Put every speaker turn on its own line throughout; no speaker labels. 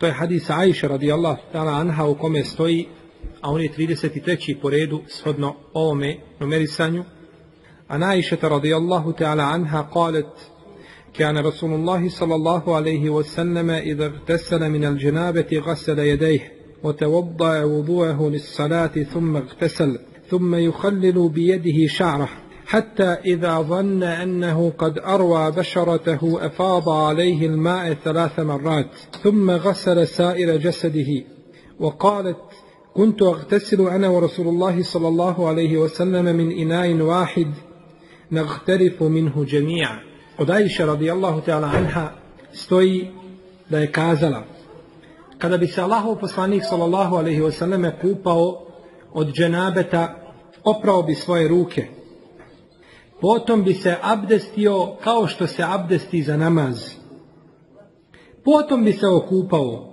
To je hadis Aisha radijallahu ta'ala anha u kome stoji, a on je 33. po redu shodno ovome numerisanju. عائشة رضي الله تعالى عنها قالت كان رسول الله صلى الله عليه وسلم إذا اغتسل من الجنابة غسل يديه وتوضأ وضوءه للصلاة ثم اغتسل ثم يخلل بيده شعره حتى إذا ظن أنه قد أروى بشرته أفاض عليه الماء ثلاث مرات ثم غسل سائر جسده. وقالت كنت أغتسل أنا ورسول الله صلى الله عليه وسلم من إناء واحد نغترف منه جميعا. قدائش رضي الله تعالى عنها استوي da je kazala kada bi se Allahov poslanik sallallahu alejhi ve selleme kupao od dženabeta oprao bi svoje ruke. Potom bi se abdestio kao što se abdesti za namaz potom bi se okupao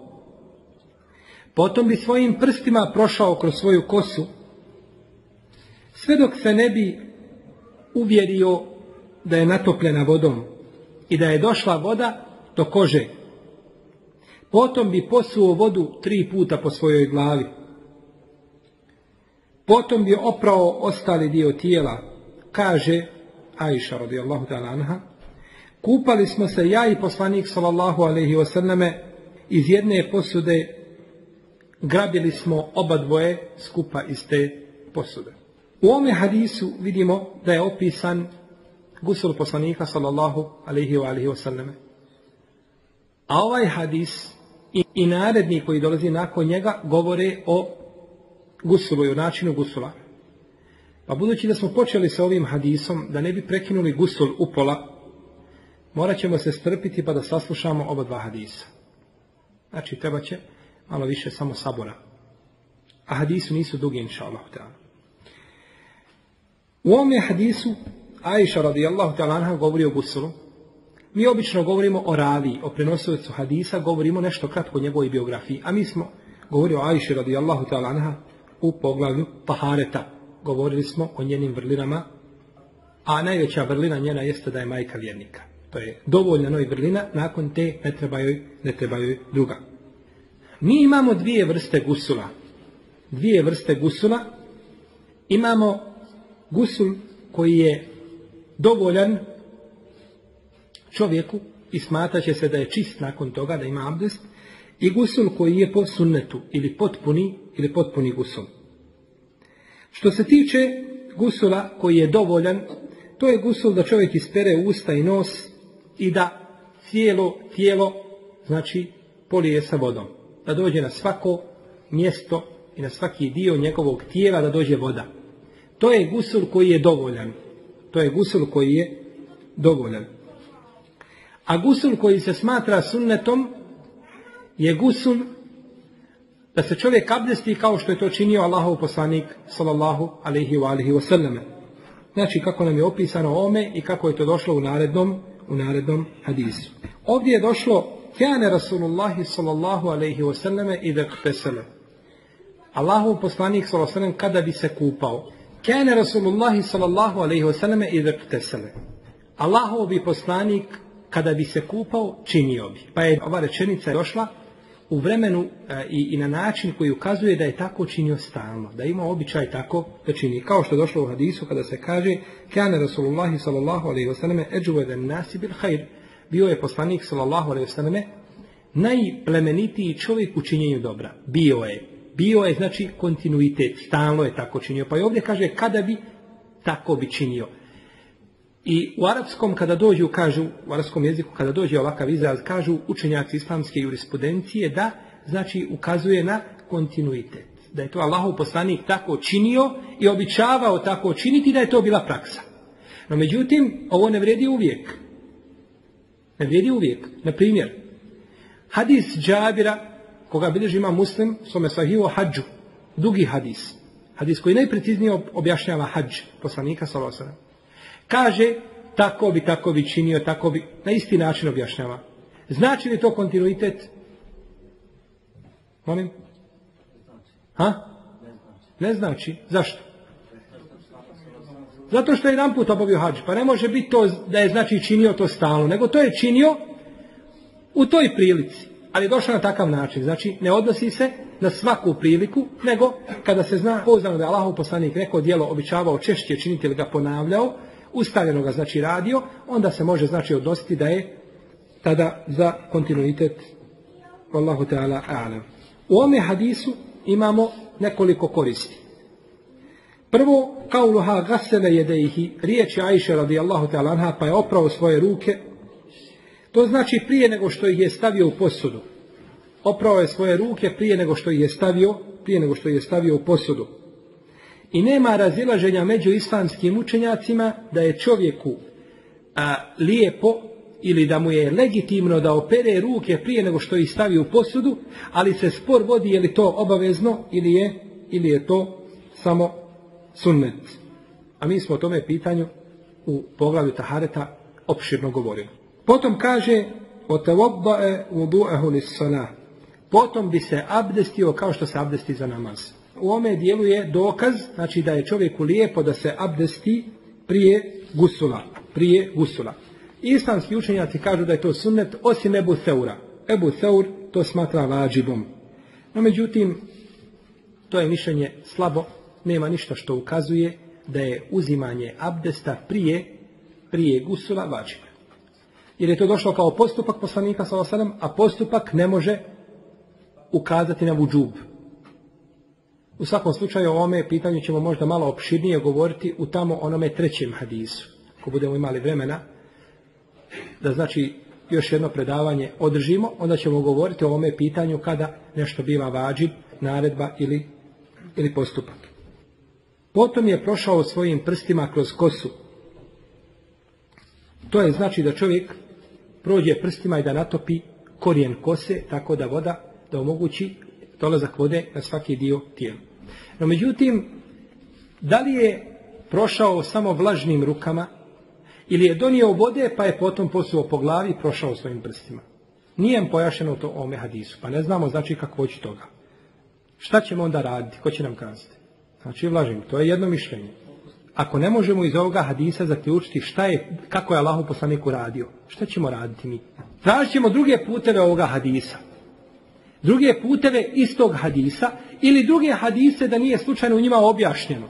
potom bi svojim prstima prošao kroz svoju kosu sve dok se ne bi uvjerio da je natopljena vodom i da je došla voda do kože. Potom bi posuo vodu tri puta po svojoj glavi. Potom bi oprao ostali dio tijela. Kaže Aisha radijallahu ta'ala anha, kupali smo se ja i poslanik sallallahu alaihi wasallame iz jedne posude, grabili smo oba dvoje skupa iz te posude. U ovome hadisu vidimo da je opisan gusul poslanika sallallahu alaihi wa alihi wasallam. A ovaj hadis i, i naredni koji dolazi nakon njega govore o gusulu i o načinu gusula. Pa budući da smo počeli sa ovim hadisom, da ne bi prekinuli gusul upola, morat ćemo se strpiti pa da saslušamo oba dva hadisa. Znači, treba će malo više samo sabora. A hadisu nisu dugi, inša Allah. U ovome hadisu Aisha radijallahu ta'ala govori o gusulu. Mi obično govorimo o ravi, o prenosilacu hadisa, govorimo nešto kratko o njegovoj biografiji. A mi smo govorili o Aisha radijallahu ta'ala u poglavlju Tahareta. Govorili smo o njenim vrlinama, a najveća vrlina njena jeste da je majka vjernika. To je dovoljna noj vrlina, nakon te ne treba joj, ne treba joj druga. Mi imamo dvije vrste gusula. Dvije vrste gusula. Imamo gusul koji je dovoljan čovjeku i smatraće se da je čist nakon toga, da ima abdest, i gusul koji je po sunnetu, ili potpuni, ili potpuni gusul. Što se tiče gusula koji je dovoljan, to je gusul da čovjek ispere usta i nos i da cijelo tijelo, znači, polije sa vodom. Da dođe na svako mjesto i na svaki dio njegovog tijela da dođe voda. To je gusul koji je dovoljan. To je gusul koji je dovoljan. A gusul koji se smatra sunnetom je gusul da se čovjek abdesti kao što je to činio Allahov poslanik sallallahu alaihi wa alihi wa Znači kako nam je opisano ome i kako je to došlo u narednom, u narednom hadisu. Ovdje je došlo Kjane Rasulullahi sallallahu alaihi wa sallame i ktesele. Allahov poslanik sallallahu alaihi wa sallam kada bi se kupao. Kane Rasulullahi sallallahu alaihi wasallam i tesele. Allahov bi poslanik kada bi se kupao činio bi. Pa je ova rečenica došla u vremenu e, i, i na način koji ukazuje da je tako činio stalno, da ima običaj tako da čini. Kao što je došlo u hadisu kada se kaže Kane Rasulullahi sallallahu alaihi wasallam eđuveden nasi bil hajr. Bio je poslanik sallallahu alaihi wasallam najplemenitiji čovjek u činjenju dobra. Bio je. Bio je znači kontinuitet, stalno je tako činio. Pa i ovdje kaže kada bi tako bi činio. I u arapskom kada dođu, kažu, u arapskom jeziku kada dođe ovakav izraz, kažu učenjaci islamske jurisprudencije da, znači, ukazuje na kontinuitet. Da je to Allahov poslanik tako činio i običavao tako činiti da je to bila praksa. No međutim, ovo ne vredi uvijek. Ne vrijedi uvijek. Na primjer, hadis Džabira, koga bilježi ima muslim, svome sahivu hađu, dugi hadis. Hadis koji najpreciznije objašnjava hađ poslanika sallallahu Kaže, tako bi, tako bi činio, tako bi, na isti način objašnjava. Znači li to kontinuitet? Molim? Ha? Ne znači. Zašto? Zato što je jedan put obavio hađ. Pa ne može biti to da je znači činio to stalno, nego to je činio u toj prilici. Ali je došao na takav način. Znači, ne odnosi se na svaku priliku, nego kada se zna pouzdano da je Allahov poslanik neko dijelo običavao češće činiti ili ga ponavljao, ustavljeno ga znači radio, onda se može znači odnositi da je tada za kontinuitet Allahu Teala a'lam. U ome hadisu imamo nekoliko koristi. Prvo, kauluha gasele jedeihi, riječ je Ajše radijallahu ta'ala pa je oprao svoje ruke. To znači prije nego što ih je stavio u posudu. Oprao je svoje ruke prije nego što ih je stavio, prije nego što je stavio u posudu. I nema razilaženja među islamskim učenjacima da je čovjeku a, lijepo ili da mu je legitimno da opere ruke prije nego što ih stavi u posudu, ali se spor vodi je li to obavezno ili je, ili je to samo sunnet. A mi smo o tome pitanju u poglavlju Tahareta opširno govorili. Potom kaže Potom bi se abdestio kao što se abdesti za namaz u ome dijelu je dokaz, znači da je čovjeku lijepo da se abdesti prije gusula. Prije gusula. Islamski učenjaci kažu da je to sunnet osim Ebu Seura. Ebu Seur to smatra vađibom. No međutim, to je mišljenje slabo, nema ništa što ukazuje da je uzimanje abdesta prije, prije gusula vađib. Jer je to došlo kao postupak poslanika a postupak ne može ukazati na vudžub. U svakom slučaju o ovome pitanju ćemo možda malo opširnije govoriti u tamo onome trećem hadisu. Ako budemo imali vremena da znači još jedno predavanje održimo, onda ćemo govoriti o ovome pitanju kada nešto biva vađib, naredba ili, ili postupak. Potom je prošao svojim prstima kroz kosu. To je znači da čovjek prođe prstima i da natopi korijen kose, tako da voda da omogući dolazak vode na svaki dio tijela. No međutim, da li je prošao samo vlažnim rukama ili je donio vode pa je potom posuo po glavi i prošao svojim prstima. Nije pojašeno to o hadisu, pa ne znamo znači kako će toga. Šta ćemo onda raditi? Ko će nam kazati? Znači vlažim, to je jedno mišljenje. Ako ne možemo iz ovoga hadisa zaključiti šta je, kako je Allahu poslanik uradio, šta ćemo raditi mi? Tražit ćemo druge puteve ovoga hadisa. Druge puteve istog hadisa ili druge hadise da nije slučajno u njima objašnjeno.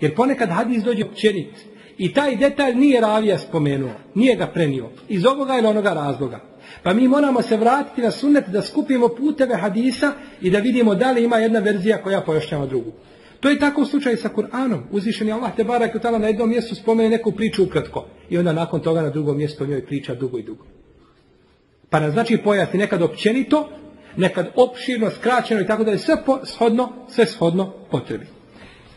Jer ponekad hadis dođe općenit i taj detalj nije ravija spomenuo, nije ga prenio, iz ovoga ili onoga razloga. Pa mi moramo se vratiti na sunnet da skupimo puteve hadisa i da vidimo da li ima jedna verzija koja pojašnjava drugu. To je tako u slučaju sa Kur'anom. Uzvišen je Allah te barak na jednom mjestu spomene neku priču ukratko i onda nakon toga na drugom mjestu o njoj priča dugo i dugo. Pa nam znači pojasni nekad općenito, nekad opširno, skraćeno i tako da je sve shodno, sve shodno potrebi.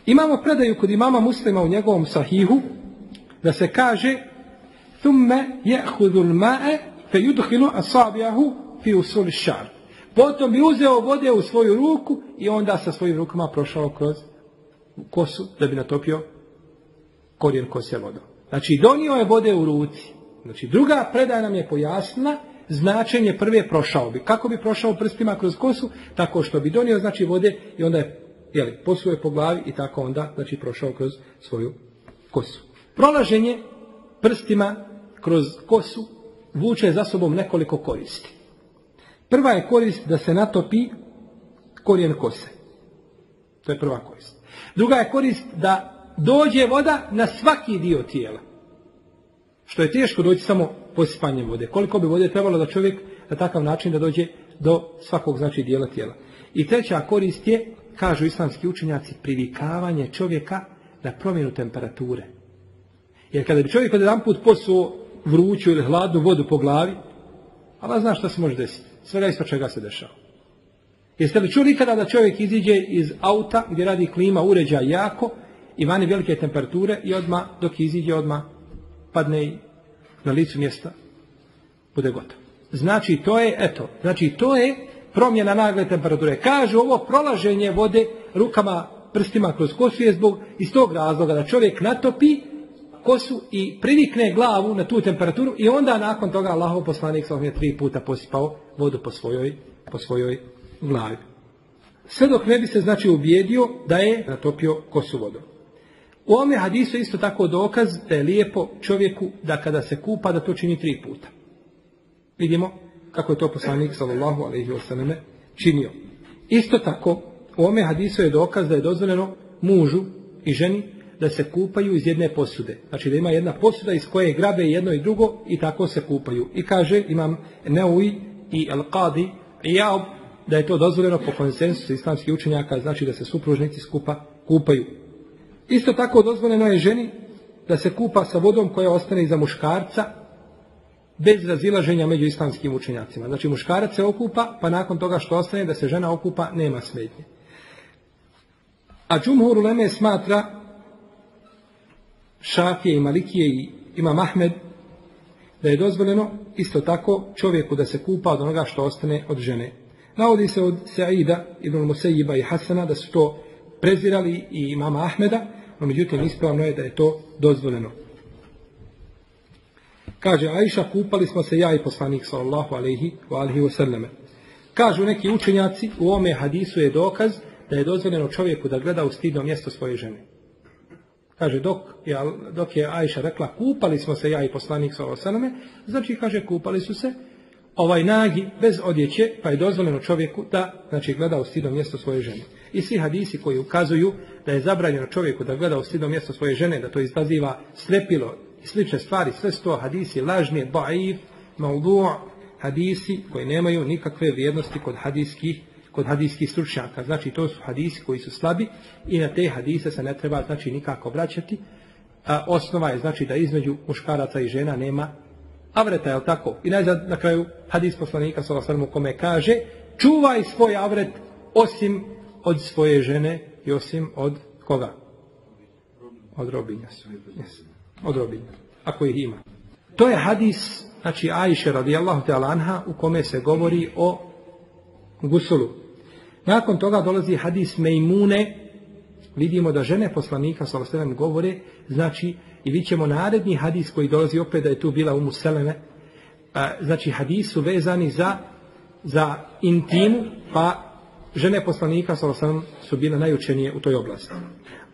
Imamo predaju kod imama muslima u njegovom sahihu da se kaže thumme je'hudul ma'e fe yudhilu asabijahu fi usuli šar. Potom bi uzeo vode u svoju ruku i onda sa svojim rukama prošao kroz kosu da bi natopio korijen kose vodom. Znači donio je vode u ruci. Znači druga predaja nam je pojasnila značenje prve prošao bi. Kako bi prošao prstima kroz kosu? Tako što bi donio znači vode i onda je jeli, posuje po glavi i tako onda, znači, prošao kroz svoju kosu. Prolaženje prstima kroz kosu vuče za sobom nekoliko koristi. Prva je korist da se natopi korijen kose. To je prva korist. Druga je korist da dođe voda na svaki dio tijela. Što je teško doći samo posipanjem vode. Koliko bi vode trebalo da čovjek na takav način da dođe do svakog znači dijela tijela. I treća korist je, kažu islamski učenjaci, privikavanje čovjeka na promjenu temperature. Jer kada bi čovjek od jedan put posuo vruću ili hladnu vodu po glavi, ali zna što se može desiti. Svega isto čega se dešava. Jeste li čuli ikada da čovjek iziđe iz auta gdje radi klima uređaj jako i vani velike temperature i odma dok iziđe odma padne na licu mjesta bude gotovo. Znači to je, eto, znači to je promjena nagle temperature. Kažu ovo prolaženje vode rukama, prstima kroz kosu je zbog iz tog razloga da čovjek natopi kosu i privikne glavu na tu temperaturu i onda nakon toga Allahov poslanik sa je tri puta posipao vodu po svojoj, po svojoj glavi. Sve dok ne bi se znači ubijedio da je natopio kosu vodom. U ovome hadisu isto tako dokaz da je lijepo čovjeku da kada se kupa da to čini tri puta. Vidimo kako je to poslanik sallallahu alaihi wasallam činio. Isto tako u ovome hadisu je dokaz da je dozvoljeno mužu i ženi da se kupaju iz jedne posude. Znači da ima jedna posuda iz koje grabe jedno i drugo i tako se kupaju. I kaže imam Neui i Al-Qadi i ja da je to dozvoljeno po konsensusu islamskih učenjaka, znači da se supružnici skupa kupaju. Isto tako dozvoljeno je ženi da se kupa sa vodom koja ostane iza muškarca bez razilaženja među islamskim učenjacima. Znači muškarac se okupa, pa nakon toga što ostane da se žena okupa, nema smetnje. A Džumhur Uleme smatra Šafije i Malikije i ima Mahmed da je dozvoljeno isto tako čovjeku da se kupa od onoga što ostane od žene. Navodi se od Saida, Ibn Musejiba i Hasana da su to prezirali i imama Ahmeda, no međutim ispravno je da je to dozvoljeno. Kaže Aisha, kupali smo se ja i poslanik sallallahu alaihi wa alihi wa Kažu neki učenjaci, u ome hadisu je dokaz da je dozvoljeno čovjeku da gleda u stidno mjesto svoje žene. Kaže, dok je, dok je Ajša rekla, kupali smo se ja i poslanik sallallahu alaihi znači kaže, kupali su se ovaj nagi bez odjeće, pa je dozvoljeno čovjeku da znači, gleda u stidno mjesto svoje žene. I svi hadisi koji ukazuju da je zabranjeno čovjeku da gleda u stidno mjesto svoje žene, da to izaziva slepilo i slične stvari, sve sto hadisi lažni, baif, maudu' hadisi koji nemaju nikakve vrijednosti kod hadijskih kod hadijskih stručnjaka. Znači to su hadisi koji su slabi i na te hadise se ne treba znači nikako vraćati. A osnova je znači da između muškaraca i žena nema avreta, je tako? I najzad na kraju hadis poslanika u kome kaže čuvaj svoj avret osim od svoje žene i osim od koga? Od robinja. Od robinja. Ako ih ima. To je hadis, znači Ajše radijallahu ta'ala anha u kome se govori o gusulu. Nakon toga dolazi hadis Mejmune, vidimo da žene poslanika sallallahu govore, znači i vi ćemo naredni hadis koji dolazi opet da je tu bila u Museleme, znači hadis su vezani za, za intimu, pa žene poslanika sallallahu su bile najučenije u toj oblasti.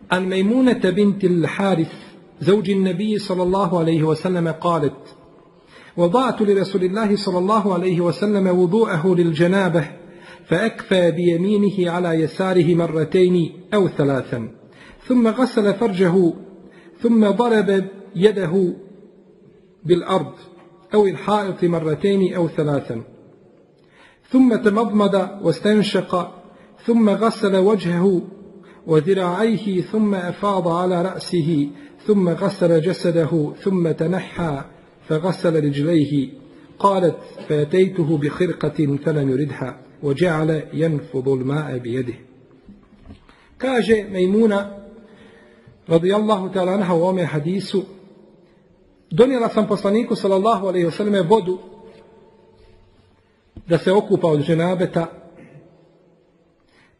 An Mejmunete binti l-Harith, زوج النبي صلى الله عليه وسلم وضعت لرسول الله صلى الله عليه وسلم وضوءه للجنابه فأكفى بيمينه على يساره مرتين أو ثلاثا ثم غسل فرجه ثم ضرب يده بالأرض أو الحائط مرتين أو ثلاثا. ثم تمضمض واستنشق ثم غسل وجهه وذراعيه ثم أفاض على رأسه ثم غسل جسده ثم تنحى فغسل رجليه. قالت فأتيته بخرقة فلم يردها وجعل ينفض الماء بيده. Kaže Mejmuna, radijallahu ta'ala anha u ome hadisu, donijela sam poslaniku sallallahu alaihi wasallam vodu da se okupa od ženabeta,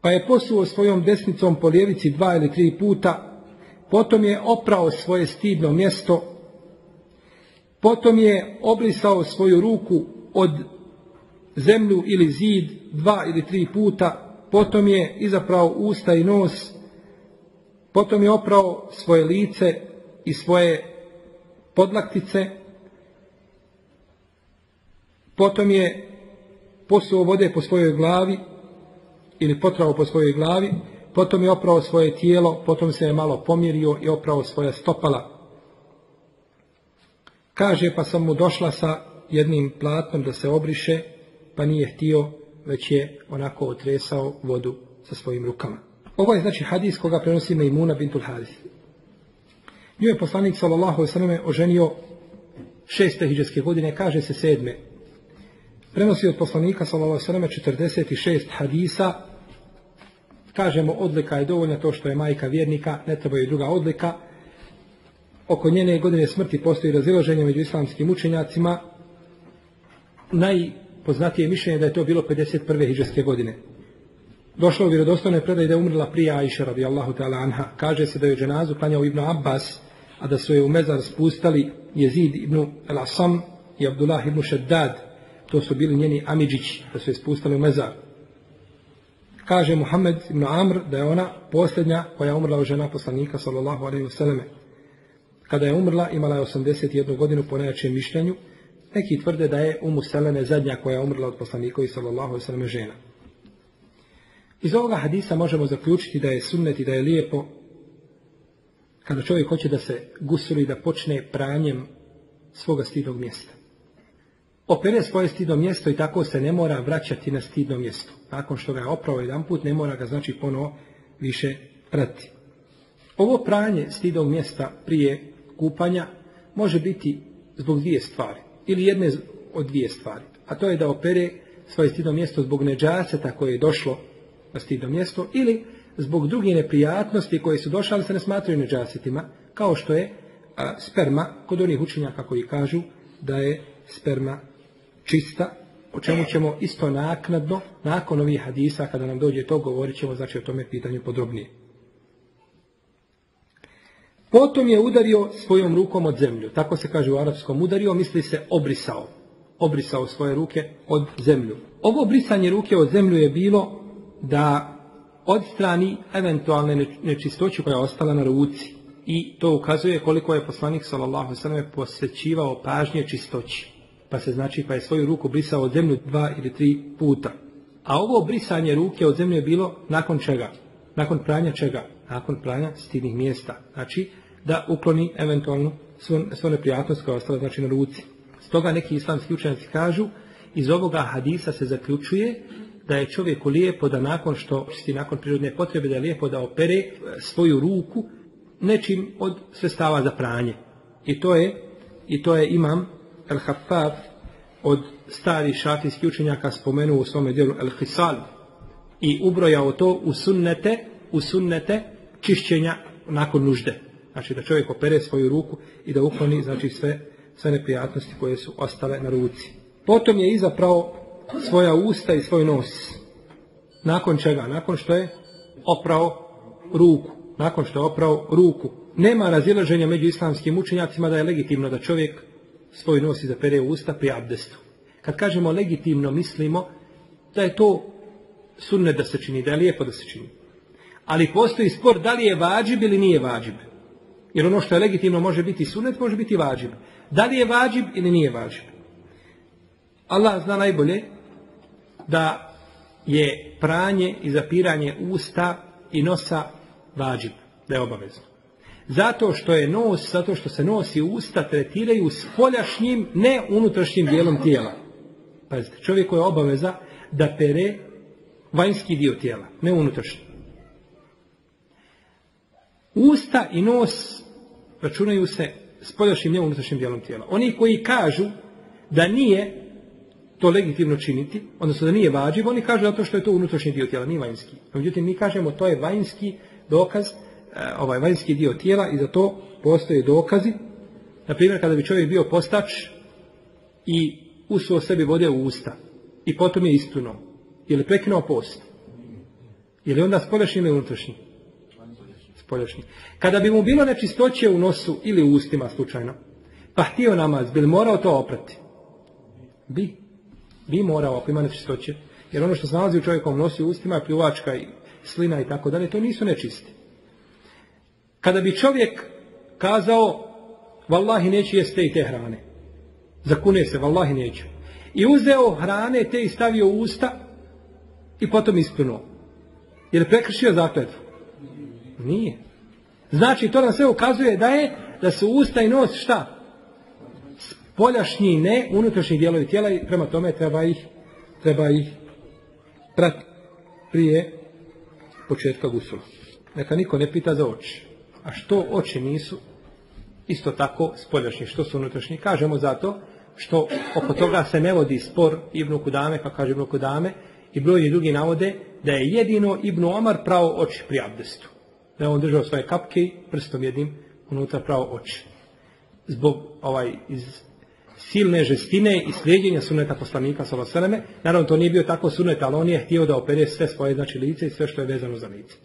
pa je posuo svojom desnicom po lijevici dva ili tri puta, potom je oprao svoje stidno mjesto, potom je obrisao svoju ruku od zemlju ili zid dva ili tri puta, potom je izaprao usta i nos, potom je oprao svoje lice i svoje podlaktice, potom je posuo vode po svojoj glavi ili potrao po svojoj glavi, potom je oprao svoje tijelo, potom se je malo pomjerio i oprao svoja stopala. Kaže, pa sam mu došla sa jednim platnom da se obriše, pa nije htio, već je onako otresao vodu sa svojim rukama. Ovo je znači hadis koga prenosi Mejmuna bintul Haris. Nju je poslanik sallallahu alejhi oženio šeste hidžetske godine, kaže se sedme. Prenosi od poslanika sallallahu alejhi 46 hadisa. Kažemo odlika je dovoljna to što je majka vjernika, ne treba joj druga odlika. Oko njene godine smrti postoji razilaženje među islamskim učenjacima. Najpoznatije mišljenje da je to bilo 51. hidžetske godine. Došlo u vjerodostojnoj predaj da je umrla prije Aisha radijallahu ta'ala anha. Kaže se da je dženazu klanjao Ibn Abbas, a da su je u mezar spustali Jezid ibn al-Asam i Abdullah ibn Shaddad. To su bili njeni Amidžić, da su je spustali u mezar. Kaže Muhammed ibn Amr da je ona posljednja koja je umrla u žena poslanika sallallahu alaihi wasallam. Kada je umrla imala je 81 godinu po najjačijem mišljenju. Neki tvrde da je Umu Selene zadnja koja je umrla od poslanikovi sallallahu alaihi wasallam žena. Iz ovoga hadisa možemo zaključiti da je sunnet i da je lijepo kada čovjek hoće da se gusuli da počne pranjem svoga stidnog mjesta. Opere svoje stidno mjesto i tako se ne mora vraćati na stidno mjesto. Nakon što ga je oprao jedan put, ne mora ga znači ponovo više prati. Ovo pranje stidnog mjesta prije kupanja može biti zbog dvije stvari. Ili jedne od dvije stvari. A to je da opere svoje stidno mjesto zbog neđaseta koje je došlo stidno mjesto ili zbog drugih neprijatnosti koje su došle, ali se ne smatraju neđasitima, kao što je sperma, kod onih učenjaka koji kažu da je sperma čista, o čemu ćemo isto naknadno, nakon ovih hadisa, kada nam dođe to, govorit ćemo znači o tome pitanju podrobnije. Potom je udario svojom rukom od zemlju. Tako se kaže u arapskom udario, misli se obrisao. Obrisao svoje ruke od zemlju. Ovo brisanje ruke od zemlju je bilo da odstrani eventualne nečistoće koja je ostala na ruci. I to ukazuje koliko je poslanik sallallahu alejhi posvećivao pažnje čistoći. Pa se znači pa je svoju ruku brisao od zemlju dva ili tri puta. A ovo brisanje ruke od zemlje je bilo nakon čega? Nakon pranja čega? Nakon pranja stidnih mjesta. Znači da ukloni eventualno svu neprijatnost koja je ostala znači na ruci. Stoga neki islamski učenjaci kažu iz ovoga hadisa se zaključuje da je čovjeku lijepo da nakon što čisti nakon prirodne potrebe da je lijepo da opere e, svoju ruku nečim od sredstava za pranje. I to je i to je imam El Haffaf od stari šafijskih učenjaka spomenuo u svome dijelu El Hisal i ubrojao to u sunnete, u sunnete čišćenja nakon nužde. Znači da čovjek opere svoju ruku i da ukloni znači sve, sve neprijatnosti koje su ostale na ruci. Potom je izapravo svoja usta i svoj nos. Nakon čega? Nakon što je oprao ruku. Nakon što je oprao ruku. Nema razilaženja među islamskim učenjacima da je legitimno da čovjek svoj nos izapere u usta pri abdestu. Kad kažemo legitimno, mislimo da je to sunne da se čini, da je lijepo da se čini. Ali postoji spor da li je vađib ili nije vađib. Jer ono što je legitimno može biti sunnet, može biti vađib. Da li je vađib ili nije vađib. Allah zna najbolje da je pranje i zapiranje usta i nosa vađib, da je obavezno. Zato što je nos, zato što se nos i usta tretiraju spoljašnjim, ne unutrašnjim dijelom tijela. Pazite, čovjeku je obaveza da pere vanjski dio tijela, ne unutrašnji. Usta i nos računaju se spoljašnjim, ne unutrašnjim dijelom tijela. Oni koji kažu da nije to legitimno činiti, odnosno da nije vađiv, oni kažu zato što je to unutrašnji dio tijela, nije vanjski. Međutim, mi kažemo to je vanjski dokaz, e, ovaj vanjski dio tijela i za to postoje dokazi. Na primjer, kada bi čovjek bio postač i usuo sebi vode u usta i potom je istuno, je li prekinuo post? Je li onda spoljašnji ili unutrašnji? Spoljašnji. Kada bi mu bilo nečistoće u nosu ili u ustima slučajno, pa htio namaz, bi li morao to oprati? Bi bi morao, ako ima nečistoće. Jer ono što se nalazi u čovjekom nosi u ustima, pljuvačka i slina i tako dalje, to nisu nečisti. Kada bi čovjek kazao, vallahi neću jesti te i te hrane. Zakune se, vallahi neću. I uzeo hrane te i stavio u usta i potom ispljunuo. Je prekršio zakletvu? Nije. Znači, to nam sve ukazuje da je, da su usta i nos šta? Spoljašnji ne, unutrašnji dijelovi tijela i prema tome treba ih, treba ih pratiti prije početka gusula. Neka niko ne pita za oči. A što oči nisu, isto tako spoljašnji, što su unutrašnji. Kažemo zato što oko toga se ne vodi spor Ibnu Kudame, pa kaže Ibnu Kudame, i brojni drugi navode da je jedino Ibnu Omar pravo oči pri abdestu. Da je on držao svoje kapke prstom jednim unutra pravo oči. Zbog ovaj iz silne žestine i slijedjenja suneta poslanika Saloseleme, naravno to nije bio tako sunet, ali on je htio da opere sve svoje znači lice i sve što je vezano za lice.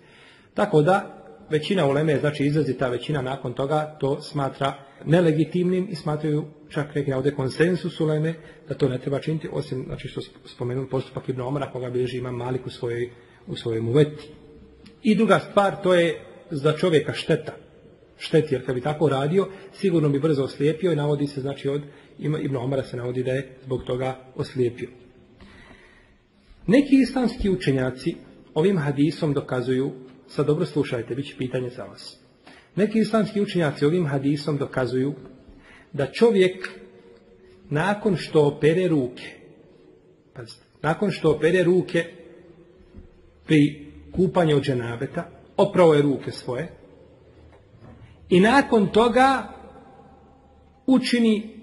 Tako da većina uleme, znači izrazita većina nakon toga, to smatra nelegitimnim i smatraju čak neki ovdje konsensus uleme da to ne treba činiti, osim znači što spomenuli postupak Ibn Omara koga bilježi ima Malik u svojoj, u svojoj muveti. I druga stvar, to je za čovjeka šteta. Šteti, jer kad bi tako radio, sigurno bi brzo oslijepio i navodi se, znači od Ibn Omara se navodi da je zbog toga oslijepio. Neki islamski učenjaci ovim hadisom dokazuju Sad dobro slušajte, bit će pitanje za vas. Neki islamski učenjaci ovim hadisom dokazuju da čovjek nakon što opere ruke, pazite, nakon što opere ruke pri kupanju od dženabeta, opravo je ruke svoje i nakon toga učini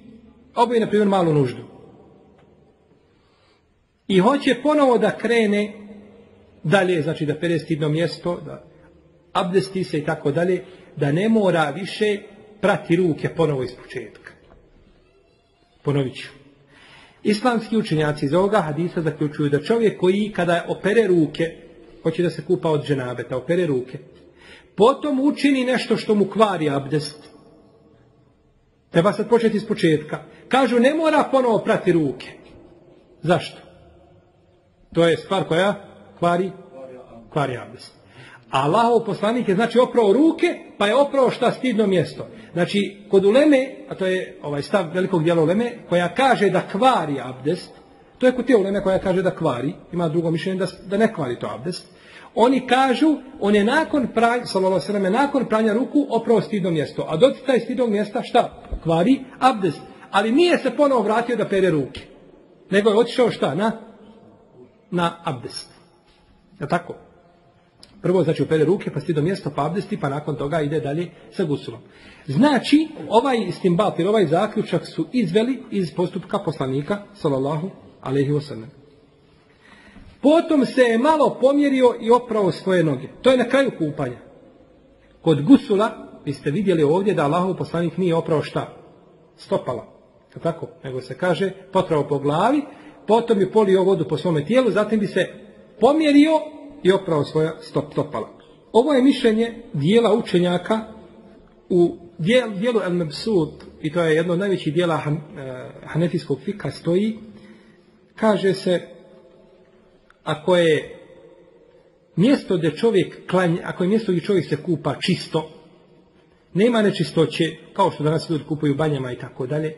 oboje, na primjer, malu nuždu. I hoće ponovo da krene dalje, znači da pere stidno mjesto, da abdesti se i tako dalje, da ne mora više prati ruke ponovo iz početka. Ponovit ću. Islamski učenjaci iz ovoga hadisa zaključuju da čovjek koji kada opere ruke, hoće da se kupa od dženabeta, opere ruke, potom učini nešto što mu kvari abdest, treba sad početi iz početka. Kažu, ne mora ponovo prati ruke. Zašto? To je stvar koja kvari, kvari abdest. A Allahov poslanik je znači oprao ruke, pa je oprao šta stidno mjesto. Znači, kod uleme, a to je ovaj stav velikog dijela uleme, koja kaže da kvari abdest, to je kod te uleme koja kaže da kvari, ima drugo mišljenje da, da ne kvari to abdest, oni kažu, on je nakon pranja, sallallahu nakon pranja ruku oprao stidno mjesto. A doti taj stidnog mjesta šta? Kvari abdest. Ali nije se ponovo vratio da pere ruke. Nego je otišao šta? Na, na abdest. Je tako? Prvo znači upere ruke, pa do mjesto pa abdesti, pa nakon toga ide dalje sa gusulom. Znači, ovaj istimbat ili ovaj zaključak su izveli iz postupka poslanika, sallallahu alaihi wasallam. Potom se je malo pomjerio i oprao svoje noge. To je na kraju kupanja. Kod gusula, vi ste vidjeli ovdje da Allahov poslanik nije oprao šta? Stopala. Tako? Nego se kaže, potrao po glavi, potom je polio vodu po svome tijelu, zatim bi se pomjerio i oprao svoja stop, stopala. Ovo je mišljenje dijela učenjaka u dijel, dijelu El Mebsud, i to je jedno od najvećih dijela han, uh, hanefijskog fika, stoji, kaže se, ako je mjesto gdje čovjek klanje, ako je mjesto gdje čovjek se kupa čisto, nema nečistoće, kao što danas ljudi kupuju banjama i tako dalje,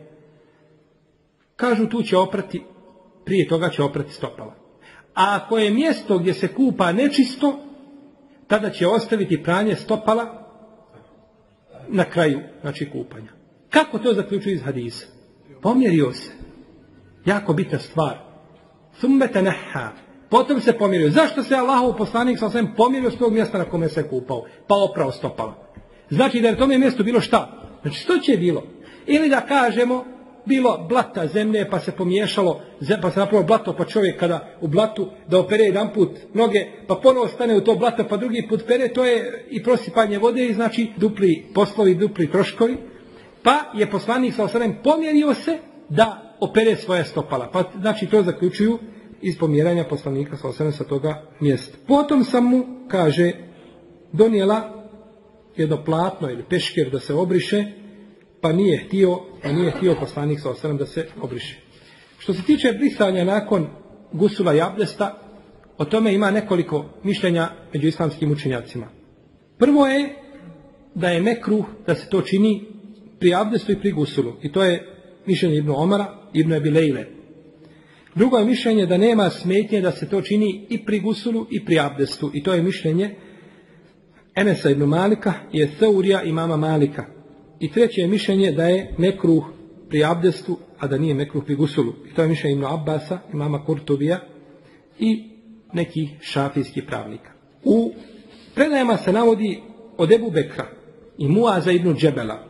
kažu tu će oprati, prije toga će oprati stopala. A ako je mjesto gdje se kupa nečisto, tada će ostaviti pranje stopala na kraju, znači kupanja. Kako to zaključuje iz hadisa? Pomjerio se. Jako bitna stvar. Thumbete neha. Potom se pomjerio. Zašto se Allahov poslanik sa svem pomjerio s tog mjesta na kome se kupao? Pa oprao stopala. Znači da je tome mjestu bilo šta? Znači što će bilo? Ili da kažemo bilo blata zemlje pa se pomiješalo, pa se napravo blato pa čovjek kada u blatu da opere jedan put noge pa ponovo stane u to blato pa drugi put pere, to je i prosipanje vode i znači dupli poslovi, dupli troškovi. Pa je poslanik sa osanem pomjerio se da opere svoje stopala. Pa znači to zaključuju iz pomjeranja poslanika sa osanem sa toga mjesta. Potom sam mu, kaže, donijela jedno platno ili pešker da se obriše pa nije htio, pa nije htio poslanik sa osram da se obriše. Što se tiče brisanja nakon gusula i abdesta, o tome ima nekoliko mišljenja među islamskim učenjacima. Prvo je da je mekruh da se to čini pri abdestu i pri gusulu. I to je mišljenje Ibnu Omara, Ibnu Ebilejle. Drugo je mišljenje da nema smetnje da se to čini i pri gusulu i pri abdestu. I to je mišljenje Enesa ibn Malika je Theurija imama Malika. I treće je mišljenje da je mekruh pri abdestu, a da nije mekruh pri gusulu. I to je mišljenje Ibn Abbasa, imama Kurtubija i nekih šafijskih pravnika. U predajama se navodi od Ebu Bekra i Muaza ibn Džebela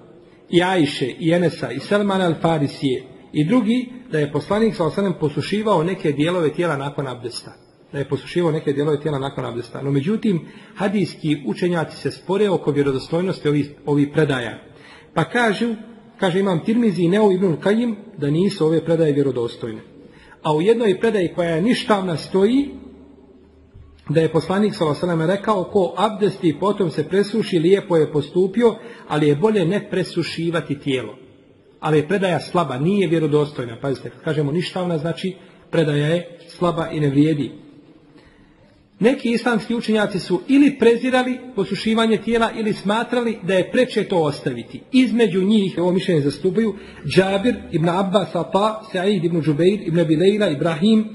i Ajše i Enesa i Selmana al-Farisije i drugi da je poslanik sa osanem posušivao neke dijelove tijela nakon abdesta. Da je posušivao neke dijelove tijela nakon abdesta. No međutim, hadijski učenjaci se spore oko vjerodostojnosti ovih, ovih predaja. Pa kažu, kaže imam Tirmizi i Neo ibn Kajim, da nisu ove predaje vjerodostojne. A u jednoj predaji koja je ništavna stoji, da je poslanik s.a.v. rekao ko abdesti i potom se presuši, lijepo je postupio, ali je bolje ne presušivati tijelo. Ali je predaja slaba, nije vjerodostojna. Pazite, kažemo ništavna, znači predaja je slaba i ne vrijedi. Neki islamski učenjaci su ili prezirali posušivanje tijela ili smatrali da je preče to ostaviti. Između njih, ovo mišljenje zastupaju, Džabir ibn Abbas, Ata, Sa'id ibn Džubeir, ibn Abilejla, Ibrahim,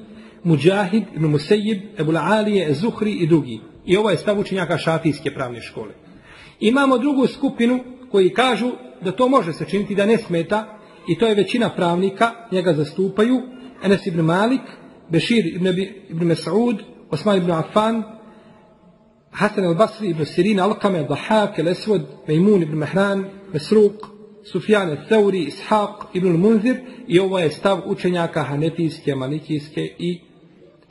Mujahid, ibn Musejib, Ebul Alije, Zuhri i drugi. I ovo je stav učenjaka šafijske pravne škole. Imamo drugu skupinu koji kažu da to može se činiti da ne smeta i to je većina pravnika, njega zastupaju Enes ibn Malik, Bešir ibn, ibn Mas'ud, Osman ibn Affan, Hasan al-Basri ibn Sirin, Alkame, Dahak, El-Esvod, Mejmun ibn Mehran, Mesruk, Sufjan al-Thawri, Ishaq ibn al-Munzir i ovo je stav učenjaka Hanefijske, Malikijske i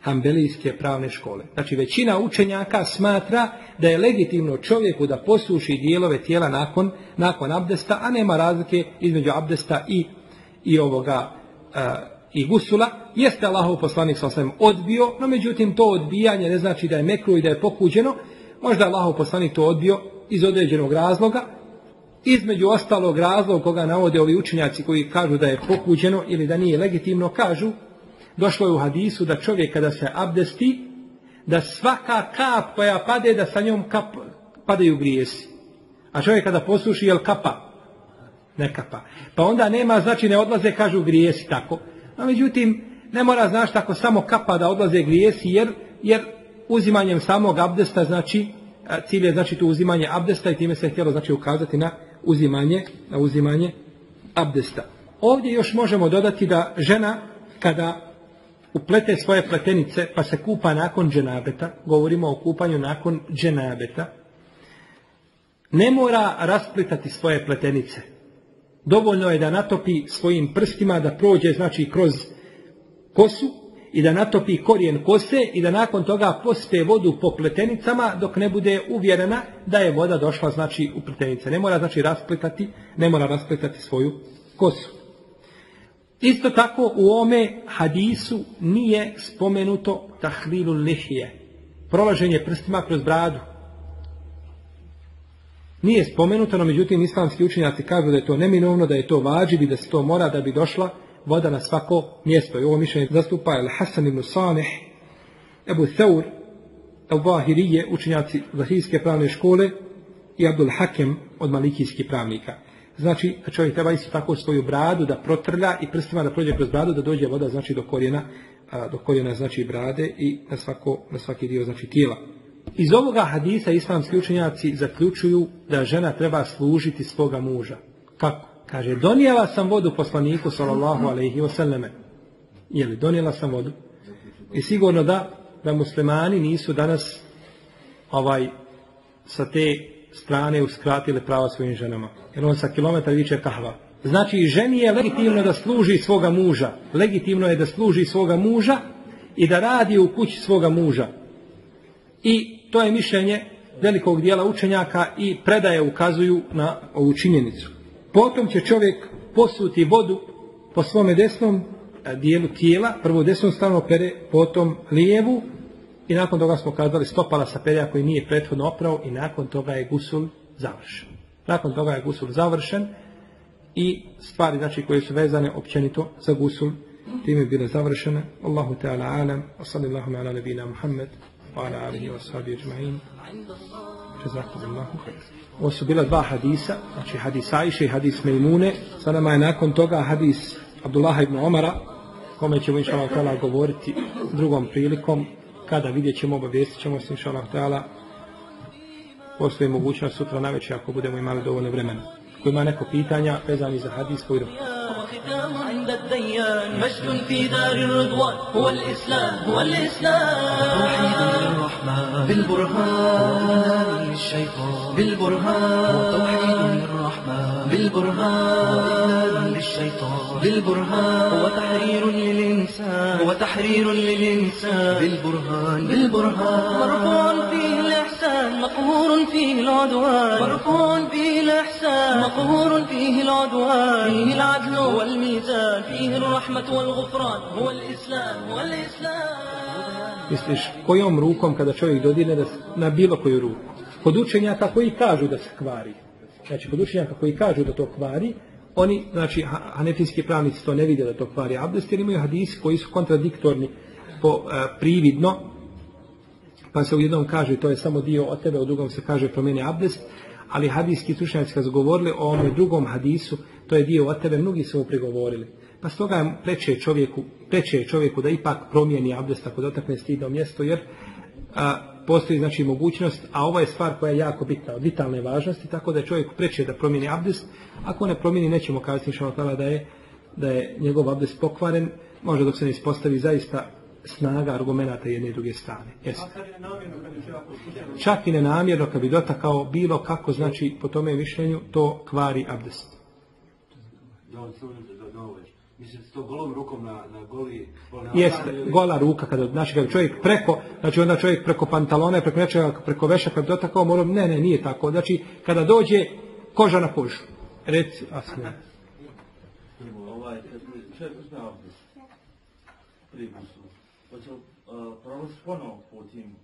Hambelijske pravne škole. Znači većina učenjaka smatra da je legitimno čovjeku da posuši dijelove tijela nakon, nakon abdesta, a nema razlike između abdesta i, i ovoga uh, i gusula. Jeste Allahov poslanik sa osvijem odbio, no međutim to odbijanje ne znači da je mekru i da je pokuđeno. Možda Allahov poslanik to odbio iz određenog razloga, između ostalog razloga koga navode ovi učenjaci koji kažu da je pokuđeno ili da nije legitimno, kažu Došlo je u hadisu da čovjek kada se abdesti, da svaka kap koja pade, da sa njom kap, padaju grijesi. A čovjek kada posluši, jel kapa? Ne kapa. Pa onda nema, znači ne odlaze, kažu grijesi tako. No međutim, ne mora znaš tako samo kapa da odlaze grijesi, jer, jer uzimanjem samog abdesta, znači, cilj je znači tu uzimanje abdesta i time se htjelo znači ukazati na uzimanje, na uzimanje abdesta. Ovdje još možemo dodati da žena kada uplete svoje pletenice pa se kupa nakon dženabeta, govorimo o kupanju nakon dženabeta, ne mora rasplitati svoje pletenice. Dovoljno je da natopi svojim prstima, da prođe znači kroz kosu i da natopi korijen kose i da nakon toga pospe vodu po pletenicama dok ne bude uvjerena da je voda došla znači u pletenice. Ne mora znači rasplitati, ne mora rasplitati svoju kosu. Isto tako u ome hadisu nije spomenuto tahlilu lihije. Prolaženje prstima kroz bradu. Nije spomenuto, no međutim islamski učenjaci kažu da je to neminovno, da je to vađib i da se to mora da bi došla voda na svako mjesto. I ovo mišljenje zastupa El Hasan ibn Saneh, Ebu Thawr, El Vahirije, učenjaci Zahijske pravne škole i Abdul Hakem od malikijskih pravnika. Znači, čovjek treba isto tako svoju bradu da protrlja i prstima da prođe kroz bradu, da dođe voda znači do korijena, do korijena znači brade i na, svako, na svaki dio znači tijela. Iz ovoga hadisa islamski učenjaci zaključuju da žena treba služiti svoga muža. Kako? Kaže, donijela sam vodu poslaniku, sallallahu alaihi wasallame. Je li donijela sam vodu? I sigurno da, da muslimani nisu danas ovaj sa te strane uskratile prava svojim ženama. Jer on sa kilometra viče kahva. Znači, ženi je legitimno da služi svoga muža. Legitimno je da služi svoga muža i da radi u kući svoga muža. I to je mišljenje velikog dijela učenjaka i predaje ukazuju na ovu činjenicu. Potom će čovjek posuti vodu po svome desnom dijelu tijela, prvo desnom stranu pere, potom lijevu i nakon toga smo kazali stopala sa perja koji nije prethodno oprao i nakon toga je gusul završen. Nakon toga je gusul završen i stvari znači koje su vezane općenito za gusul time bile završene. Allahu Teala alam, wa sallallahu ala nabina Muhammed, ala alihi wa sahbihi ajma'in. Jazakumullahu khair. Ovo su bila dva hadisa, znači hadis Aisha i hadis Mejmune. Sa nama je nakon toga hadis Abdullaha ibn Omara, kome ćemo inša Allah govoriti drugom prilikom. Kada vidjet ćemo, obavijestit ćemo se inša Allah postoji mogućnost sutra navečer ako budemo imali dovoljno vremena. Ko ima neko pitanja vezani za hadis koji
ختام عند الديان. مجد في دار الرضوان. هو الإسلام هو الإسلام. توحيد للرحمن. بالبرهان. للشيطان. بالبرهان. توحيد للرحمن. بالبرهان. للشيطان. بالبرهان. هو تحرير للإنسان. هو تحرير للإنسان. بالبرهان. بالبرهان. مرفوع مقهور فيه العدوان مرفوع فيه الإحسان مقهور فيه العدوان فيه العدل والميزان فيه الرحمة والغفران هو الإسلام هو الإسلام
Misliš, kojom rukom kada čovjek dodirne da, s- na bilo koju ruku? Kod učenjaka koji kažu da se kvari. Znači, kod učenjaka koji kažu da to kvari, oni, znači, ha- hanefijski pravnici to ne vide da to kvari abdest, jer imaju hadisi koji su kontradiktorni po e, prividno, pa se u jednom kaže to je samo dio od tebe, u drugom se kaže promijeni abdest, ali hadijski stručnjaci kad su govorili o ovome drugom hadisu, to je dio od tebe, mnogi su mu prigovorili. Pa stoga preče čovjeku, preče je čovjeku da ipak promijeni abdest ako dotakne stidno mjesto, jer a, postoji znači mogućnost, a ovo je stvar koja je jako bitna, od vitalne važnosti, tako da je čovjek preče da promijeni abdest, ako ne promijeni nećemo kazati da je da je njegov abdest pokvaren, može dok se ne ispostavi zaista snaga argumenata jedne i druge strane. Jeste. Čak i nenamjerno kad bi dotakao bilo kako, znači po tome mišljenju, to kvari abdest.
Mislim, to golom rukom na, na goli...
Jeste, gola ruka, kada, znači kada čovjek preko, znači onda čovjek preko pantalona preko nečega, preko veša, kad bi dotakao, mora, ne, ne, nije tako. Znači, kada dođe koža na kožu. Reci, asne.
ovaj, kad bi čovjek uzme abdest, pribusu, će prolaziti ponovo po tim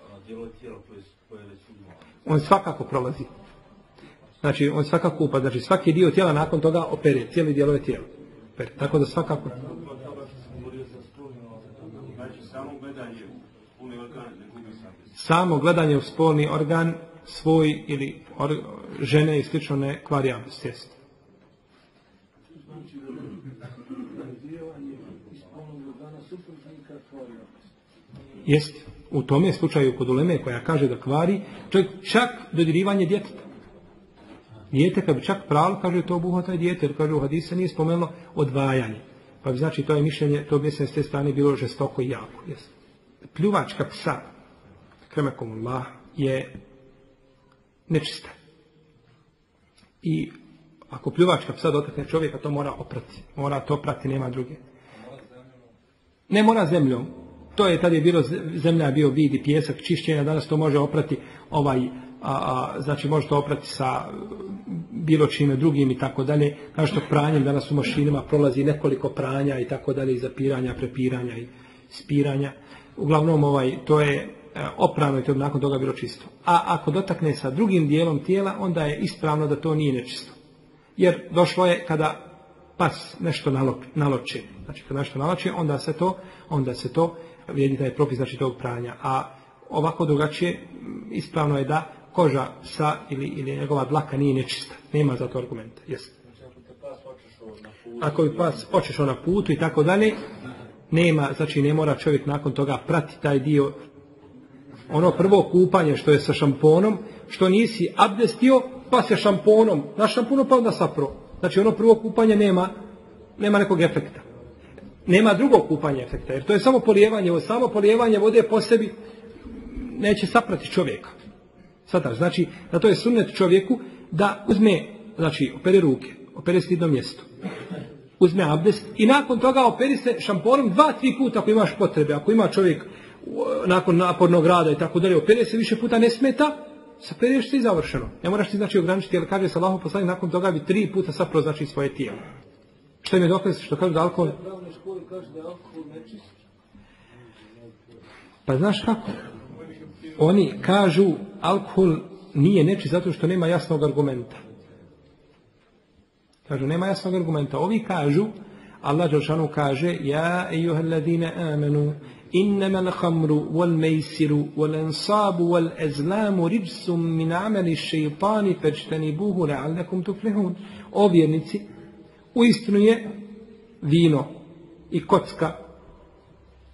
a, dijelove koje, koje već.
On svakako prolazi. Znači, on svakako kupa, znači svaki dio tijela nakon toga opere, cijeli dijelove tijela. Opere. Tako da svakako...
Samo gledanje
u spolni organ svoj ili or, žene i slično ne kvari abdest, jest. U tom je slučaju kod uleme koja kaže da kvari, čovjek čak dodirivanje djeteta. Dijete kad bi čak pralo, kaže to obuhvata i dijete, jer kaže u hadise nije spomenulo odvajanje. Pa bi znači to je mišljenje, to bi se s te strane bilo žestoko i jako. Jest. Pljuvačka psa, kremekumullah, je nečista. I ako pljuvačka psa dotakne čovjeka, to mora oprati. Mora to oprati, nema druge. Ne mora zemljom. To je tad je bilo zemlja bio vid i pjesak čišćenja, danas to može oprati ovaj a, a, znači može to oprati sa bilo čime drugim i tako dalje. Kao što pranjem danas u mašinama prolazi nekoliko pranja i tako dalje i zapiranja, prepiranja i spiranja. Uglavnom ovaj to je e, oprano i to nakon toga bilo čisto. A ako dotakne sa drugim dijelom tijela, onda je ispravno da to nije nečisto. Jer došlo je kada pas nešto nalo- naloče. Znači kada nešto naloče, onda se to, onda se to vrijedi taj propis znači tog pranja. A ovako drugačije ispravno je da koža psa ili, ili njegova dlaka nije nečista. Nema za to argumenta. Jeste. Ako bi pas očešao na putu i tako dalje, nema, znači ne mora čovjek nakon toga prati taj dio ono prvo kupanje što je sa šamponom, što nisi abdestio, pa se šamponom, na šamponu pa onda sapro. Znači ono prvo kupanje nema, nema nekog efekta. Nema drugog kupanja efekta, jer to je samo polijevanje, vode. samo polijevanje vode po sebi neće saprati čovjeka. Sada, znači, da to je sunnet čovjeku da uzme, znači, opere ruke, opere stidno mjesto, uzme abdest i nakon toga operi se šamponom dva, tri puta ako imaš potrebe. Ako ima čovjek nakon napornog rada i tako dalje, opere se više puta ne smeta, sapereš se i završeno. Ne moraš ti znači ograničiti, jer kaže se Allahom nakon toga bi tri puta sapro znači svoje tijelo. Što im je dokaz, što kažu da alkohol... Pa znaš kako? Oni kažu alkohol nije nečist zato što nema jasnog argumenta. Kažu, nema jasnog argumenta. Ovi kažu, Allah Đelšanu kaže, Ja ejuha, ladine amenu, innama l'hamru, wal mejsiru, wal ansabu, wal ezlamu, ribsum min ameli šeitani, pečtenibuhu, la'allakum tuflihun. O vjernici, uistinu je vino i kocka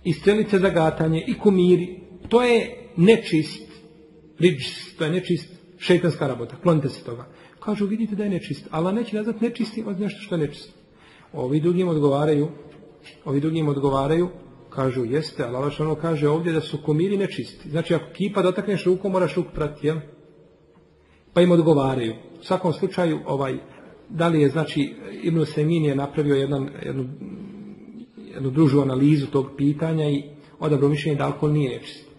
i strelice za gatanje i kumiri. To je nečist, riđs, to je nečist šeitanska rabota. Klonite se toga. Kažu, vidite da je nečist. Allah neće nazvat nečistim od nešto što je nečist. Ovi drugim odgovaraju, ovi drugim odgovaraju, kažu jeste, ali Allah ono kaže ovdje da su komiri nečisti. Znači ako kipa dotakneš rukom, moraš ruk prati, jel? Pa im odgovaraju. U svakom slučaju, ovaj, da li je, znači, Ibn Semin je napravio jedan, jednu, jednu družu analizu tog pitanja i odabro mišljenje da alkohol nije nečist.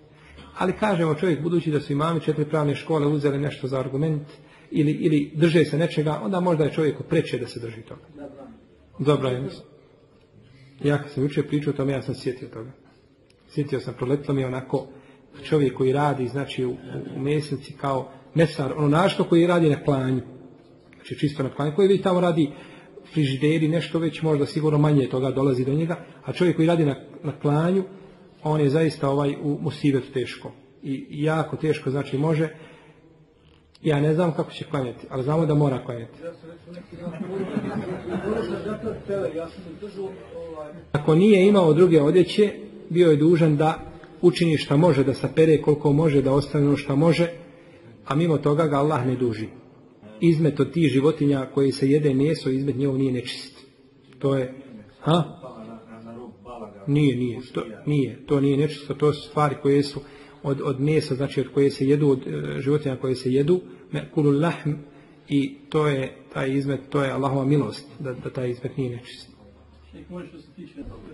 Ali kažemo čovjek, budući da su imami četiri pravne škole uzeli nešto za argument ili, ili drže se nečega, onda možda je čovjeku preče da se drži toga. Dobro je. Ja kad sam jučer pričao o tome, ja sam sjetio toga. Sjetio sam, proletilo mi onako čovjek koji radi, znači u, u kao mesar, ono našto koji radi na klanju. Znači čisto na klanju, koji već tamo radi frižideri, nešto već možda sigurno manje toga dolazi do njega, a čovjek koji radi na, na klanju, on je zaista ovaj u musivetu teško. I jako teško, znači može, ja ne znam kako će klanjati, ali znamo da mora klanjati. Ako nije imao druge odjeće, bio je dužan da učini šta može, da sapere koliko može, da ostane ono šta može, a mimo toga ga Allah ne duži. Izmet od tih životinja koji se jede meso, izmet njegov nije nečist. To je, ha? Nije, nije, to, nije, to nije nečisto, to su stvari koje su od, od mesa, znači od koje se jedu, od e, životinja koje se jedu, mekulu lahm, i to je taj izmet, to je Allahova milost, da, da taj izmet nije nečist.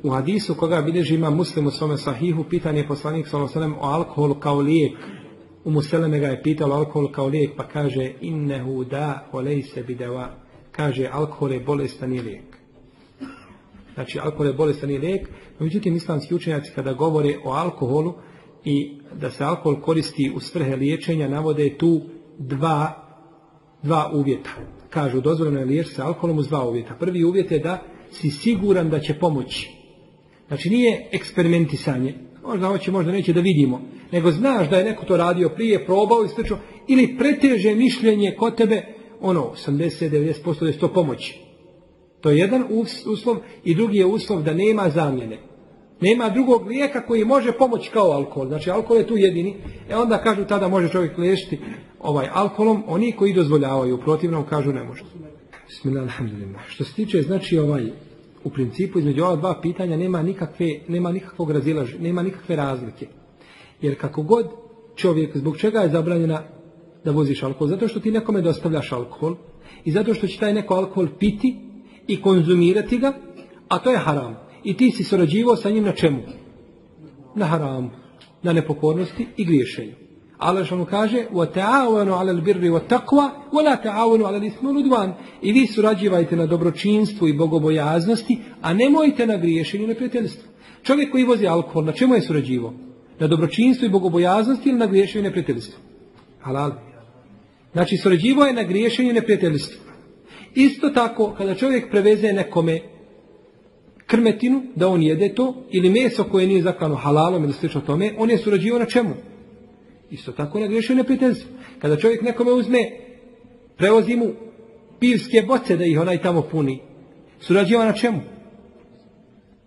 U hadisu koga bilježi ima muslim u svome sahihu, pitan je poslanik s.a.v. o alkoholu kao lijek. U Museleme ga je pitalo alkohol kao lijek, pa kaže innehu da olej se bideva. Kaže, alkohol je bolestan i lijek. Znači, alkohol je bolestan i lijek. Međutim, islamski učenjaci kada govore o alkoholu i da se alkohol koristi u svrhe liječenja, navode tu dva, dva uvjeta. Kažu, dozvoljeno je liječiti se alkoholom uz dva uvjeta. Prvi uvjet je da si siguran da će pomoći. Znači nije eksperimentisanje, možda hoće, možda neće da vidimo, nego znaš da je neko to radio prije, probao i slično, ili preteže mišljenje kod tebe, ono, 80-90% da će to pomoći. To je jedan uslov i drugi je uslov da nema zamjene. Nema drugog lijeka koji može pomoći kao alkohol. Znači alkohol je tu jedini. E onda kažu tada može čovjek liječiti ovaj alkoholom. Oni koji dozvoljavaju u protivnom kažu ne može. Bismillah, alhamdulillah. Što se tiče, znači, ovaj, u principu između ova dva pitanja nema nikakve, nema nikakvog razilaž, nema nikakve razlike. Jer kako god čovjek, zbog čega je zabranjena da voziš alkohol? Zato što ti nekome dostavljaš alkohol i zato što će taj neko alkohol piti i konzumirati ga, a to je haram. I ti si surađivao sa njim na čemu? Na haramu, na nepokornosti i griješenju. Allah što mu kaže وَتَعَوَنُوا عَلَى الْبِرِّ وَتَقْوَى وَلَا تَعَوَنُوا عَلَى الْإِثْمِ وَالْعُدْوَانِ I vi surađivajte na dobročinstvu i bogobojaznosti, a nemojte na griješenju i neprijateljstvu. Čovjek koji vozi alkohol, na čemu je surađivo? Na dobročinstvu i bogobojaznosti ili na griješenju i neprijateljstvu? Halal. Znači, surađivo je na griješenju i neprijateljstvu. Isto tako, kada čovjek preveze nekome krmetinu, da on jede to, ili meso koje nije zaklano halalom ili slično tome, on je surađivo na čemu? Isto tako ne griješio neprijateljstvo. Kada čovjek nekome uzme, prevozi mu pivske boce da ih onaj tamo puni. Surađiva na čemu?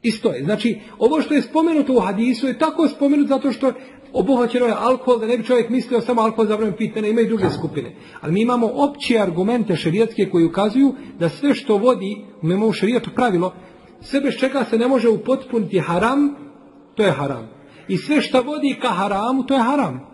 Isto je. Znači, ovo što je spomenuto u hadisu je tako spomenuto zato što obuhvaćeno je alkohol, da ne bi čovjek mislio samo alkohol za vreme pitanja, ima i druge skupine. Ali mi imamo opće argumente šerijatske koji ukazuju da sve što vodi, mi imamo u pravilo, sve bez čega se ne može upotpuniti haram, to je haram. I sve što vodi ka haramu, to je haram.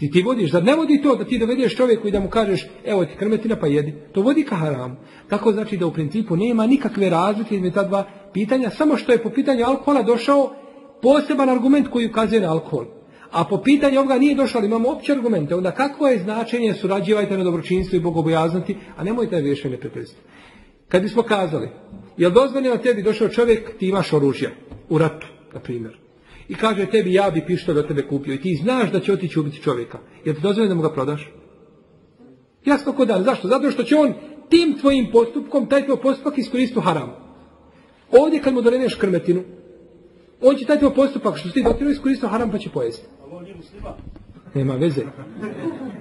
Ti ti vodiš, zar ne vodi to da ti dovedeš čovjeku i da mu kažeš, evo ti krmetina pa jedi. To vodi ka haramu. Tako znači da u principu nema nikakve razlike između ta dva pitanja, samo što je po pitanju alkohola došao poseban argument koji ukazuje na alkohol. A po pitanju ovoga nije došao, imamo opće argumente. Onda kakvo je značenje surađivajte na dobročinstvu i bogobojaznosti, a nemojte vješanje neprijateljstvo. Kad bismo kazali, jel dozvoljeno tebi došao čovjek, ti imaš oružje u ratu, na primjer i kaže tebi ja bi pištolj od tebe kupio i ti znaš da će otići ubiti čovjeka. Jel ti dozvoljeno da mu ga prodaš? Jasno ko dan. Zašto? Zato što će on tim tvojim postupkom, taj tvoj postupak iskoristiti haram. Ovdje kad mu doneneš krmetinu, on će taj tvoj postupak što ti dotirao iskoristio haram pa će pojesti. Nema veze.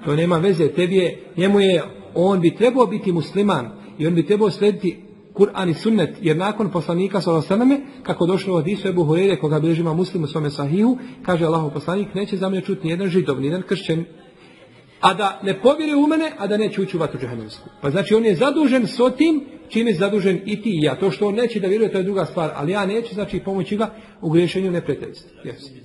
To nema veze. Tebi je, njemu je, on bi trebao biti musliman i on bi trebao slediti Kur'an i sunnet, jer nakon poslanika sallallahu kako došlo od Isu Ebu Hureyre, koga bilježima muslim u svome sahihu, kaže Allahov poslanik, neće za mene čuti nijedan židov, nijedan kršćan, a da ne povjeruje u mene, a da neće ući u vatru džehennemsku. Pa znači on je zadužen s tim, čim je zadužen i ti i ja. To što on neće da vjeruje, to je druga stvar, ali ja neću, znači pomoći ga u griješenju neprijateljstva. Yes.